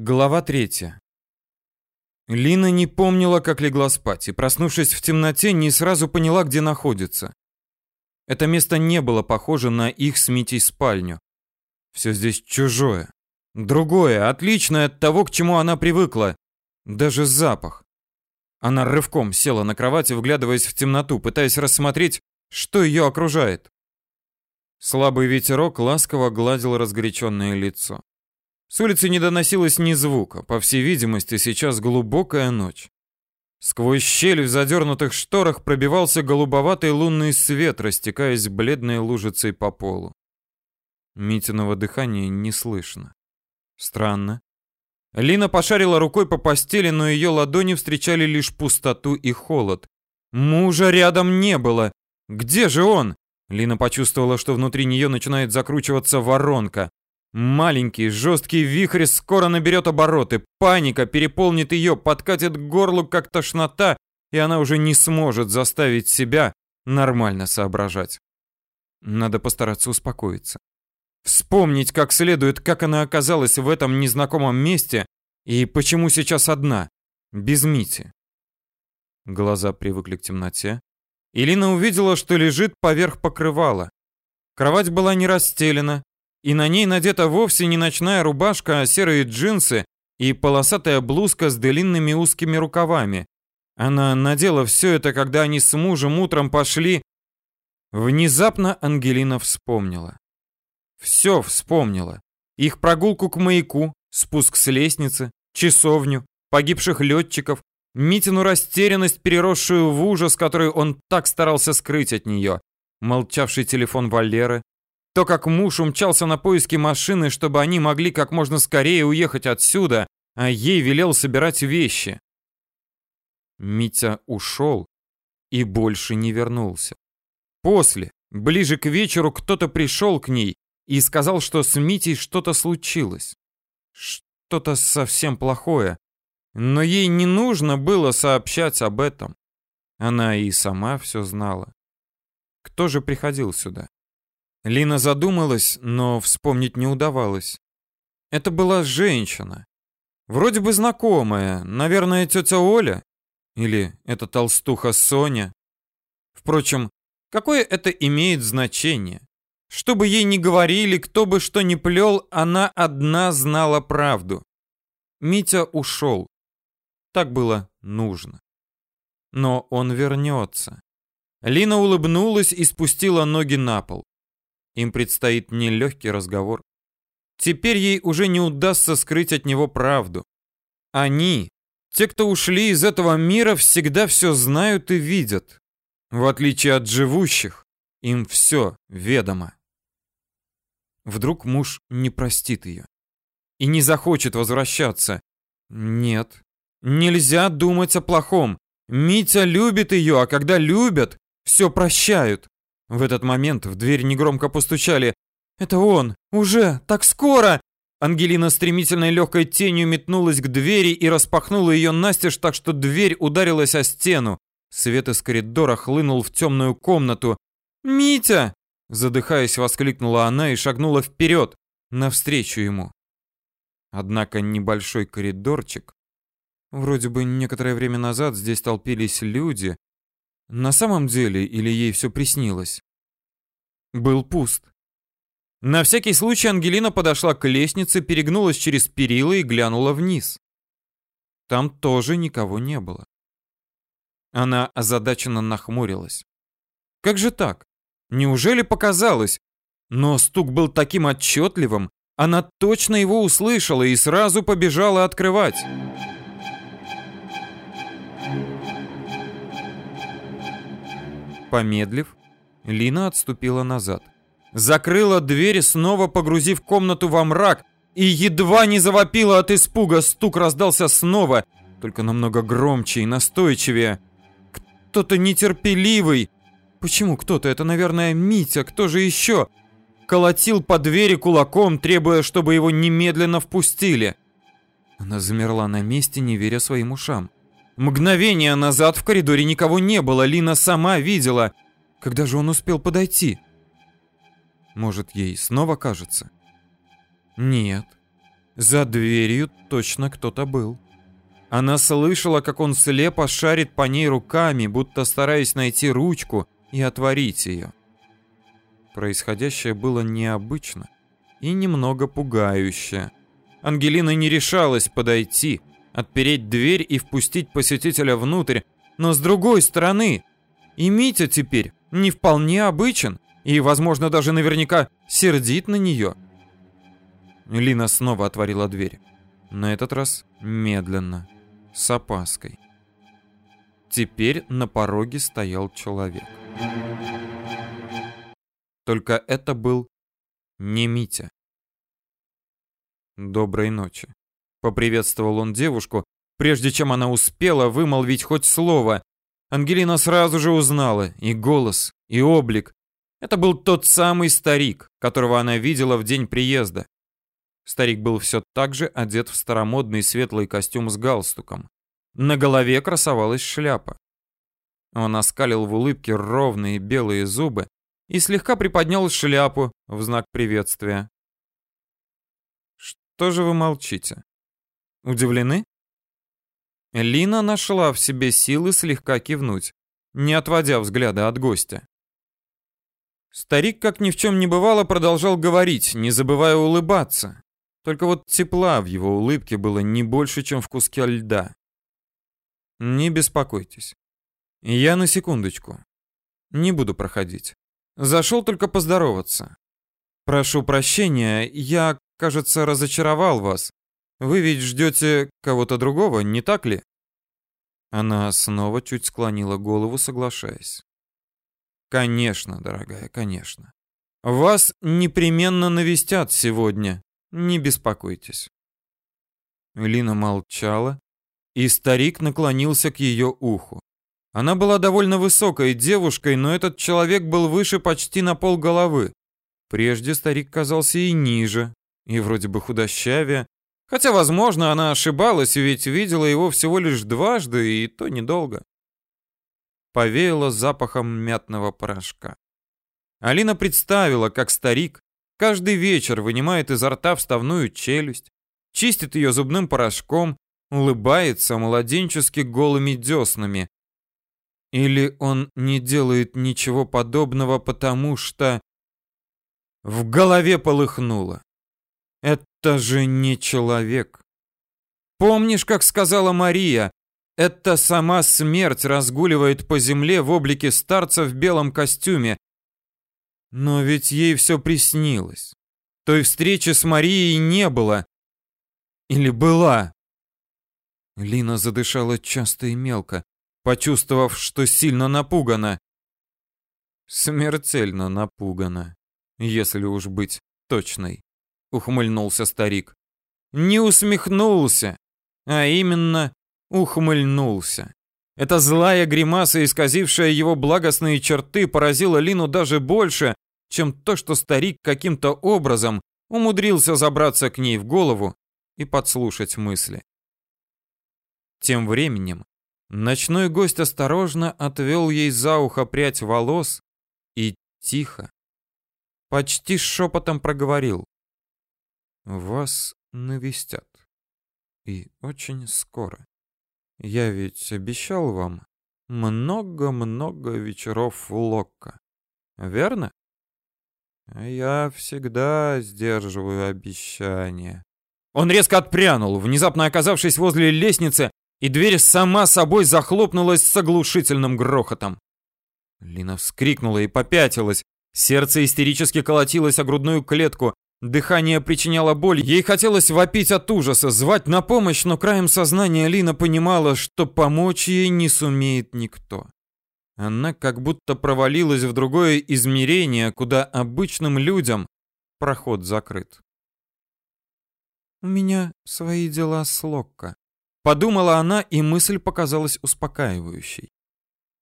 Глава третья. Лина не помнила, как легла спать, и, проснувшись в темноте, не сразу поняла, где находится. Это место не было похоже на их с Митей спальню. Все здесь чужое. Другое, отличное от того, к чему она привыкла. Даже запах. Она рывком села на кровати, вглядываясь в темноту, пытаясь рассмотреть, что ее окружает. Слабый ветерок ласково гладил разгоряченное лицо. С улицы не доносилось ни звука. По всей видимости, сейчас глубокая ночь. Сквозь щель в задернутых шторах пробивался голубоватый лунный свет, растекаясь бледной лужицей по полу. Митиного дыхания не слышно. Странно. Лина пошарила рукой по постели, но ее ладони встречали лишь пустоту и холод. Мужа рядом не было. Где же он? Лина почувствовала, что внутри нее начинает закручиваться воронка. Маленький, жесткий вихрь скоро наберет обороты. Паника переполнит ее, подкатит к горлу, как тошнота, и она уже не сможет заставить себя нормально соображать. Надо постараться успокоиться. Вспомнить как следует, как она оказалась в этом незнакомом месте и почему сейчас одна, без Мити. Глаза привыкли к темноте. Илина увидела, что лежит поверх покрывала. Кровать была не расстелена, и на ней надета вовсе не ночная рубашка, а серые джинсы и полосатая блузка с длинными узкими рукавами. Она надела все это, когда они с мужем утром пошли. Внезапно Ангелина вспомнила. Все вспомнила. Их прогулку к маяку, спуск с лестницы, часовню, погибших летчиков, Митину растерянность, переросшую в ужас, который он так старался скрыть от нее, молчавший телефон Валеры, то, как муж умчался на поиски машины, чтобы они могли как можно скорее уехать отсюда, а ей велел собирать вещи. Митя ушел и больше не вернулся. После, ближе к вечеру, кто-то пришел к ней и сказал, что с Митей что-то случилось. Что-то совсем плохое. Но ей не нужно было сообщать об этом. Она и сама все знала. Кто же приходил сюда? Лина задумалась, но вспомнить не удавалось. Это была женщина. Вроде бы знакомая, наверное, тетя Оля. Или это толстуха Соня. Впрочем, какое это имеет значение? Что бы ей ни говорили, кто бы что ни плел, она одна знала правду. Митя ушел. Так было нужно. Но он вернется. Лина улыбнулась и спустила ноги на пол. Им предстоит нелегкий разговор. Теперь ей уже не удастся скрыть от него правду. Они, те, кто ушли из этого мира, всегда все знают и видят. В отличие от живущих, им все ведомо. Вдруг муж не простит ее и не захочет возвращаться. Нет, нельзя думать о плохом. Митя любит ее, а когда любят, все прощают. В этот момент в дверь негромко постучали. «Это он! Уже! Так скоро!» Ангелина стремительной легкой тенью метнулась к двери и распахнула ее настежь так, что дверь ударилась о стену. Свет из коридора хлынул в темную комнату. «Митя!» Задыхаясь, воскликнула она и шагнула вперед, навстречу ему. Однако небольшой коридорчик... Вроде бы некоторое время назад здесь толпились люди, на самом деле или ей все приснилось? Был пуст. На всякий случай Ангелина подошла к лестнице, перегнулась через перила и глянула вниз. Там тоже никого не было. Она озадаченно нахмурилась. Как же так? Неужели показалось? Но стук был таким отчетливым, она точно его услышала и сразу побежала открывать. Помедлив, Лина отступила назад. Закрыла дверь, снова погрузив комнату во мрак, и едва не завопила от испуга. Стук раздался снова, только намного громче и настойчивее. Кто-то нетерпеливый. Почему кто-то? Это, наверное, Митя. Кто же еще? Колотил по двери кулаком, требуя, чтобы его немедленно впустили. Она замерла на месте, не веря своим ушам. Мгновение назад в коридоре никого не было, Лина сама видела. Когда же он успел подойти? Может, ей снова кажется? Нет. За дверью точно кто-то был. Она слышала, как он слепо шарит по ней руками, будто стараясь найти ручку и отворить ее. Происходящее было необычно и немного пугающе. Ангелина не решалась подойти, отпереть дверь и впустить посетителя внутрь, но с другой стороны, и Митя теперь не вполне обычен и, возможно, даже наверняка сердит на нее. Лина снова отворила дверь. На этот раз медленно с опаской. Теперь на пороге стоял человек. Только это был не Митя. Доброй ночи. Поприветствовал он девушку, прежде чем она успела вымолвить хоть слово. Ангелина сразу же узнала и голос, и облик. Это был тот самый старик, которого она видела в день приезда. Старик был все так же одет в старомодный светлый костюм с галстуком. На голове красовалась шляпа. Он оскалил в улыбке ровные белые зубы и слегка приподнял шляпу в знак приветствия. «Что же вы молчите? Удивлены?» Лина нашла в себе силы слегка кивнуть, не отводя взгляда от гостя. Старик, как ни в чем не бывало, продолжал говорить, не забывая улыбаться. Только вот тепла в его улыбке было не больше, чем в куске льда. Не беспокойтесь. Я на секундочку. Не буду проходить. Зашел только поздороваться. Прошу прощения, я, кажется, разочаровал вас. Вы ведь ждете кого-то другого, не так ли? Она снова чуть склонила голову, соглашаясь. Конечно, дорогая, конечно. Вас непременно навестят сегодня. Не беспокойтесь. Лина молчала, и старик наклонился к ее уху. Она была довольно высокой девушкой, но этот человек был выше почти на пол головы. Прежде старик казался и ниже, и вроде бы худощавее. Хотя, возможно, она ошибалась, ведь видела его всего лишь дважды, и то недолго. Повеяло запахом мятного порошка. Алина представила, как старик Каждый вечер вынимает изо рта вставную челюсть, чистит ее зубным порошком, улыбается младенчески голыми деснами. Или он не делает ничего подобного, потому что... В голове полыхнуло. Это же не человек. Помнишь, как сказала Мария, это сама смерть разгуливает по земле в облике старца в белом костюме, но ведь ей все приснилось. Той встречи с Марией не было. Или была? Лина задышала часто и мелко, почувствовав, что сильно напугана. Смертельно напугана, если уж быть точной, ухмыльнулся старик. Не усмехнулся, а именно ухмыльнулся. Эта злая гримаса, исказившая его благостные черты, поразила Лину даже больше, чем то, что старик каким-то образом умудрился забраться к ней в голову и подслушать мысли. Тем временем ночной гость осторожно отвел ей за ухо прядь волос и тихо, почти шепотом проговорил. «Вас навестят. И очень скоро». Я ведь обещал вам много-много вечеров в Локко. Верно? Я всегда сдерживаю обещания. Он резко отпрянул, внезапно оказавшись возле лестницы, и дверь сама собой захлопнулась с оглушительным грохотом. Лина вскрикнула и попятилась. Сердце истерически колотилось о грудную клетку. Дыхание причиняло боль, ей хотелось вопить от ужаса, звать на помощь, но краем сознания Лина понимала, что помочь ей не сумеет никто. Она как будто провалилась в другое измерение, куда обычным людям проход закрыт. «У меня свои дела с Локко», — подумала она, и мысль показалась успокаивающей.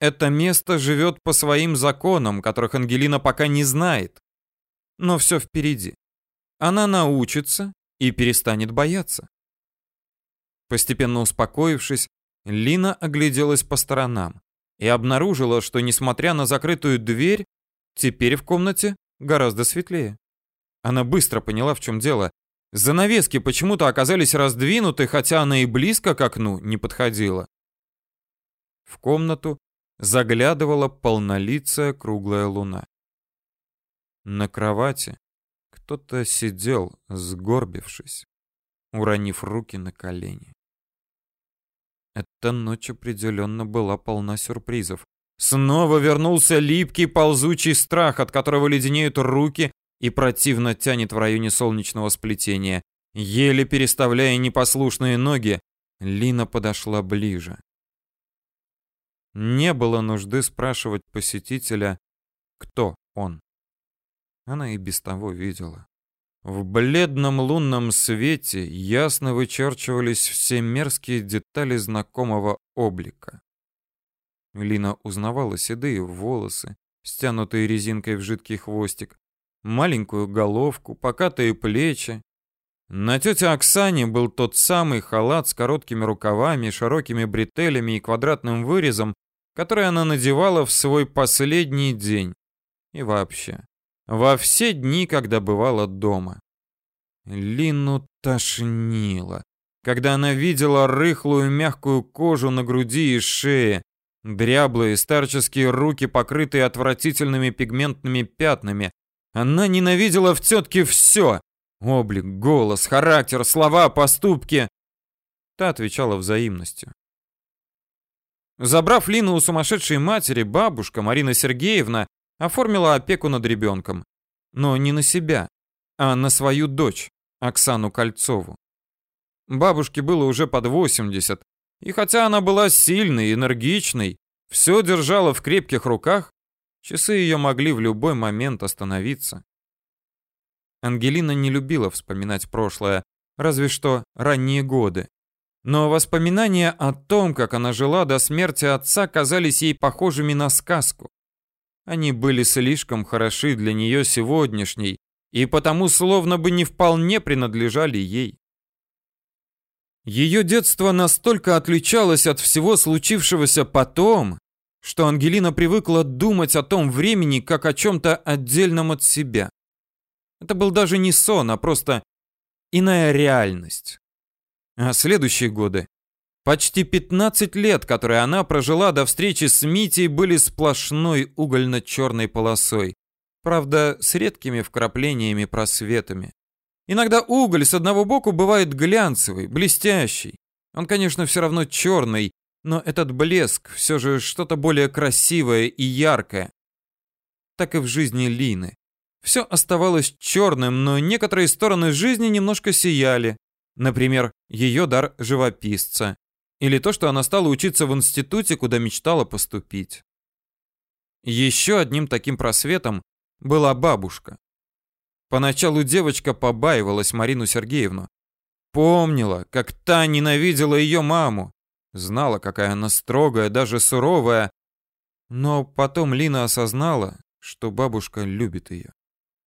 Это место живет по своим законам, которых Ангелина пока не знает. Но все впереди она научится и перестанет бояться. Постепенно успокоившись, Лина огляделась по сторонам и обнаружила, что, несмотря на закрытую дверь, теперь в комнате гораздо светлее. Она быстро поняла, в чем дело. Занавески почему-то оказались раздвинуты, хотя она и близко к окну не подходила. В комнату заглядывала полнолицая круглая луна. На кровати кто-то сидел, сгорбившись, уронив руки на колени. Эта ночь определенно была полна сюрпризов. Снова вернулся липкий ползучий страх, от которого леденеют руки и противно тянет в районе солнечного сплетения. Еле переставляя непослушные ноги, Лина подошла ближе. Не было нужды спрашивать посетителя, кто он. Она и без того видела. В бледном лунном свете ясно вычерчивались все мерзкие детали знакомого облика. Лина узнавала седые волосы, стянутые резинкой в жидкий хвостик, маленькую головку, покатые плечи. На тете Оксане был тот самый халат с короткими рукавами, широкими бретелями и квадратным вырезом, который она надевала в свой последний день. И вообще, во все дни, когда бывала дома. Лину тошнило, когда она видела рыхлую мягкую кожу на груди и шее, дряблые старческие руки, покрытые отвратительными пигментными пятнами, она ненавидела в тетке все. Облик, голос, характер, слова, поступки. Та отвечала взаимностью. Забрав Лину у сумасшедшей матери, бабушка Марина Сергеевна оформила опеку над ребенком. Но не на себя, а на свою дочь, Оксану Кольцову. Бабушке было уже под 80, и хотя она была сильной, энергичной, все держала в крепких руках, Часы ее могли в любой момент остановиться. Ангелина не любила вспоминать прошлое, разве что ранние годы. Но воспоминания о том, как она жила до смерти отца, казались ей похожими на сказку. Они были слишком хороши для нее сегодняшней, и потому словно бы не вполне принадлежали ей. Ее детство настолько отличалось от всего случившегося потом, что Ангелина привыкла думать о том времени как о чем-то отдельном от себя. Это был даже не сон, а просто иная реальность. А следующие годы, почти 15 лет, которые она прожила до встречи с Митей, были сплошной угольно-черной полосой. Правда, с редкими вкраплениями просветами. Иногда уголь с одного боку бывает глянцевый, блестящий. Он, конечно, все равно черный, но этот блеск все же что-то более красивое и яркое. Так и в жизни Лины. Все оставалось черным, но некоторые стороны жизни немножко сияли. Например, ее дар живописца. Или то, что она стала учиться в институте, куда мечтала поступить. Еще одним таким просветом была бабушка. Поначалу девочка побаивалась Марину Сергеевну. Помнила, как та ненавидела ее маму, Знала, какая она строгая, даже суровая. Но потом Лина осознала, что бабушка любит ее.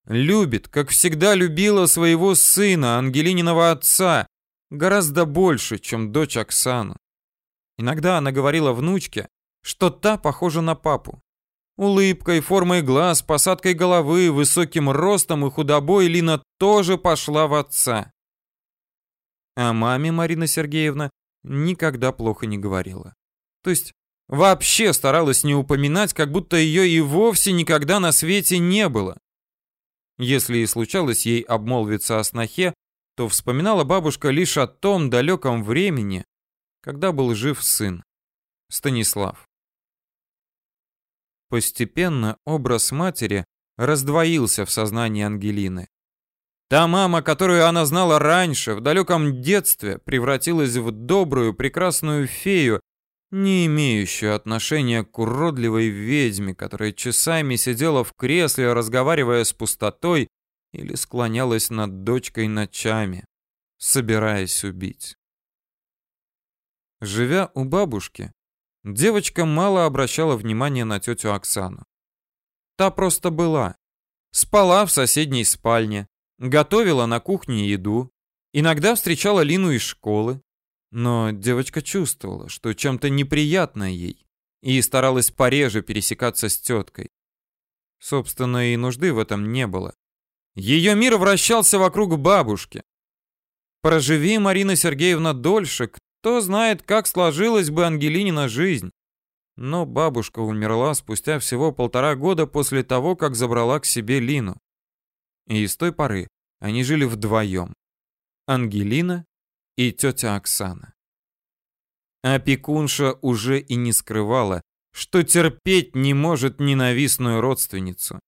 Любит, как всегда любила своего сына, Ангелининого отца, гораздо больше, чем дочь Оксану. Иногда она говорила внучке, что та похожа на папу. Улыбкой, формой глаз, посадкой головы, высоким ростом и худобой Лина тоже пошла в отца. А маме Марина Сергеевна никогда плохо не говорила. То есть вообще старалась не упоминать, как будто ее и вовсе никогда на свете не было. Если и случалось ей обмолвиться о снохе, то вспоминала бабушка лишь о том далеком времени, когда был жив сын, Станислав. Постепенно образ матери раздвоился в сознании Ангелины. Та мама, которую она знала раньше, в далеком детстве, превратилась в добрую, прекрасную фею, не имеющую отношения к уродливой ведьме, которая часами сидела в кресле, разговаривая с пустотой, или склонялась над дочкой ночами, собираясь убить. Живя у бабушки, девочка мало обращала внимания на тетю Оксану. Та просто была. Спала в соседней спальне, готовила на кухне еду, иногда встречала Лину из школы. Но девочка чувствовала, что чем-то неприятно ей, и старалась пореже пересекаться с теткой. Собственно, и нужды в этом не было. Ее мир вращался вокруг бабушки. Проживи Марина Сергеевна дольше, кто знает, как сложилась бы Ангелинина жизнь. Но бабушка умерла спустя всего полтора года после того, как забрала к себе Лину. И с той поры они жили вдвоем. Ангелина и тетя Оксана. Опекунша уже и не скрывала, что терпеть не может ненавистную родственницу.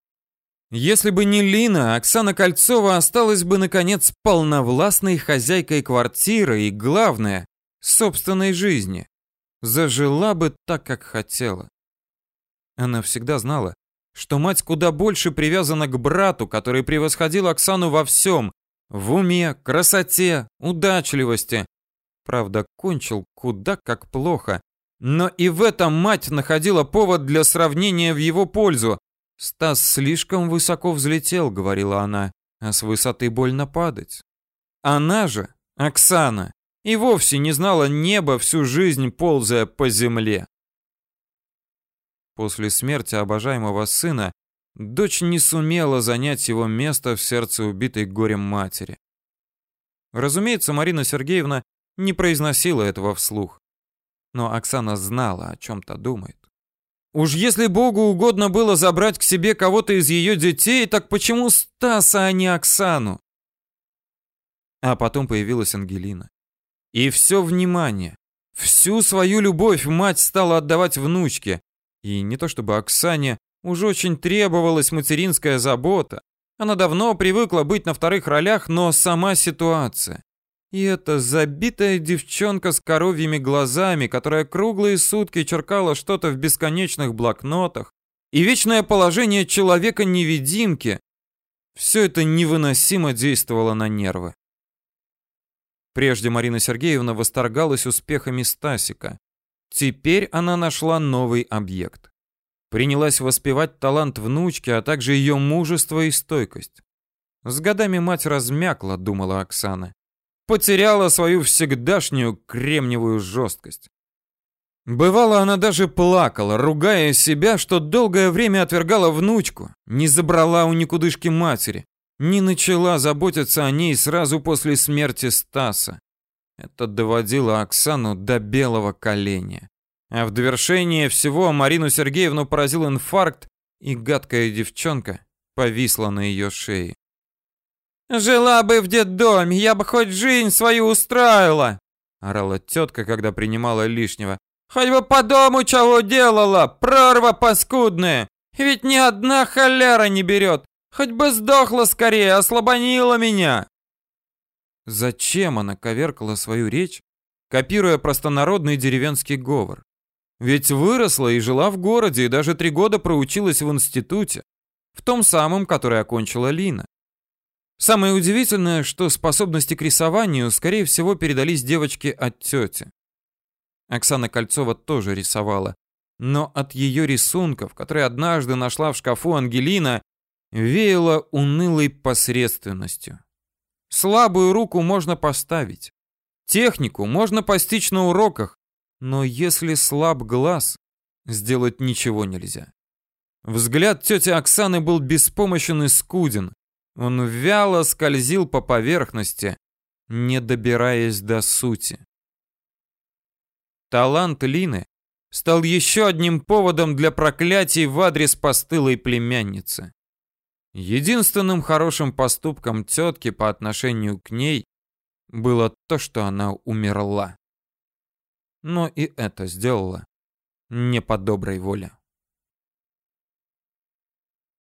Если бы не Лина, Оксана Кольцова осталась бы, наконец, полновластной хозяйкой квартиры и, главное, собственной жизни. Зажила бы так, как хотела. Она всегда знала, что мать куда больше привязана к брату, который превосходил Оксану во всем, в уме, красоте, удачливости. Правда, кончил куда как плохо. Но и в этом мать находила повод для сравнения в его пользу. «Стас слишком высоко взлетел», — говорила она, — «а с высоты больно падать». Она же, Оксана, и вовсе не знала неба всю жизнь, ползая по земле. После смерти обожаемого сына дочь не сумела занять его место в сердце убитой горем матери. Разумеется, Марина Сергеевна не произносила этого вслух. Но Оксана знала, о чем-то думает. Уж если Богу угодно было забрать к себе кого-то из ее детей, так почему Стаса, а не Оксану? А потом появилась Ангелина. И все внимание, всю свою любовь мать стала отдавать внучке. И не то чтобы Оксане уже очень требовалась материнская забота. Она давно привыкла быть на вторых ролях, но сама ситуация. И эта забитая девчонка с коровьими глазами, которая круглые сутки черкала что-то в бесконечных блокнотах, и вечное положение человека-невидимки, все это невыносимо действовало на нервы. Прежде Марина Сергеевна восторгалась успехами Стасика. Теперь она нашла новый объект. Принялась воспевать талант внучки, а также ее мужество и стойкость. С годами мать размякла, думала Оксана потеряла свою всегдашнюю кремниевую жесткость. Бывало, она даже плакала, ругая себя, что долгое время отвергала внучку, не забрала у никудышки матери, не начала заботиться о ней сразу после смерти Стаса. Это доводило Оксану до белого коленя. А в довершение всего Марину Сергеевну поразил инфаркт, и гадкая девчонка повисла на ее шее. «Жила бы в детдоме, я бы хоть жизнь свою устраивала!» Орала тетка, когда принимала лишнего. «Хоть бы по дому чего делала, прорва паскудная! Ведь ни одна холяра не берет! Хоть бы сдохла скорее, ослабонила меня!» Зачем она коверкала свою речь, копируя простонародный деревенский говор? Ведь выросла и жила в городе, и даже три года проучилась в институте, в том самом, который окончила Лина. Самое удивительное, что способности к рисованию, скорее всего, передались девочке от тети. Оксана Кольцова тоже рисовала, но от ее рисунков, которые однажды нашла в шкафу Ангелина, веяло унылой посредственностью. Слабую руку можно поставить, технику можно постичь на уроках, но если слаб глаз, сделать ничего нельзя. Взгляд тети Оксаны был беспомощен и скуден, он вяло скользил по поверхности, не добираясь до сути. Талант Лины стал еще одним поводом для проклятий в адрес постылой племянницы. Единственным хорошим поступком тетки по отношению к ней было то, что она умерла. Но и это сделала не по доброй воле.